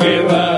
Give up.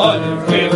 olive